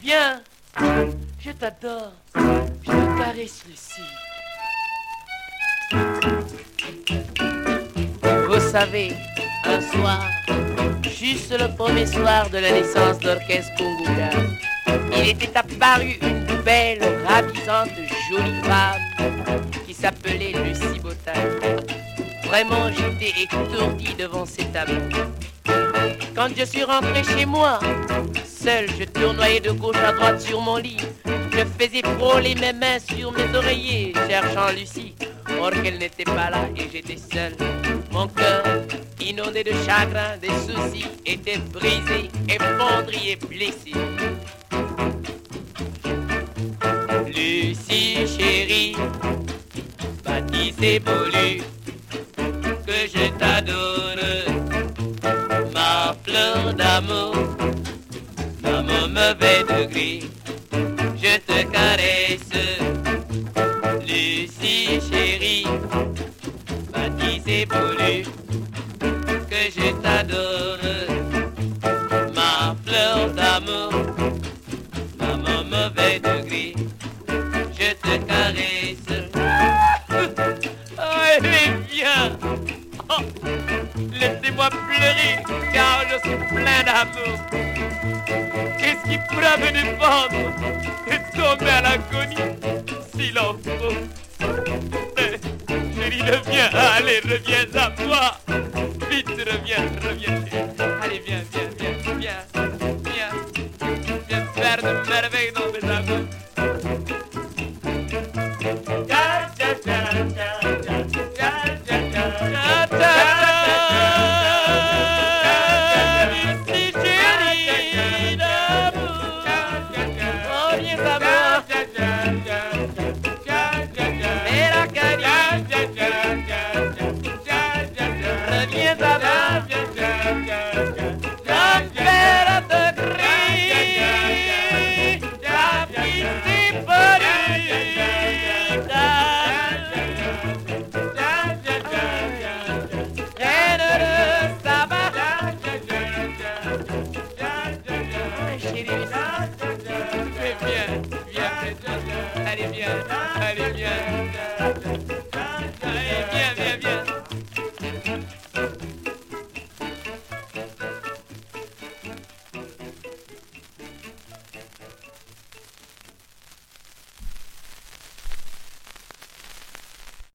Viens, je t'adore, je te caresse le Vous savez, un soir, juste le premier soir de la naissance d'Orchestre Punguga, il était apparu une belle, ravissante, jolie femme qui s'appelait Lucie Botal. Vraiment, j'étais étourdi devant cet amour. Quand je suis rentré chez moi, seul, je tournoyais de gauche à droite sur mon lit. Je faisais frôler mes mains sur mes oreillers, cherchant Lucie. Or qu'elle n'était pas là et j'étais seul. Mon cœur, inondé de chagrin, des soucis, était brisé, effondré et blessé. Lucie chérie, bâtissez Bolu, que je t'adore, ma fleur d'amour, mon mauvais degré, je te caresse, Lucie chérie, bâtissez Bolu, que je t'adore, ma fleur d'amour, dans mon mauvais degré je te caresse. Oh, elle est bien. Oh, Laissez-moi pleurer, car je suis plein d'amour qui pleurait les vendre et tombait à l'agonie s'il en faut. Chérie, reviens, allez, reviens à moi. Vite, reviens, reviens. Allez, viens, viens, viens, viens, viens. Viens faire de merveilles dans mes aveux. Allez, viens, allez, viens, allez, viens.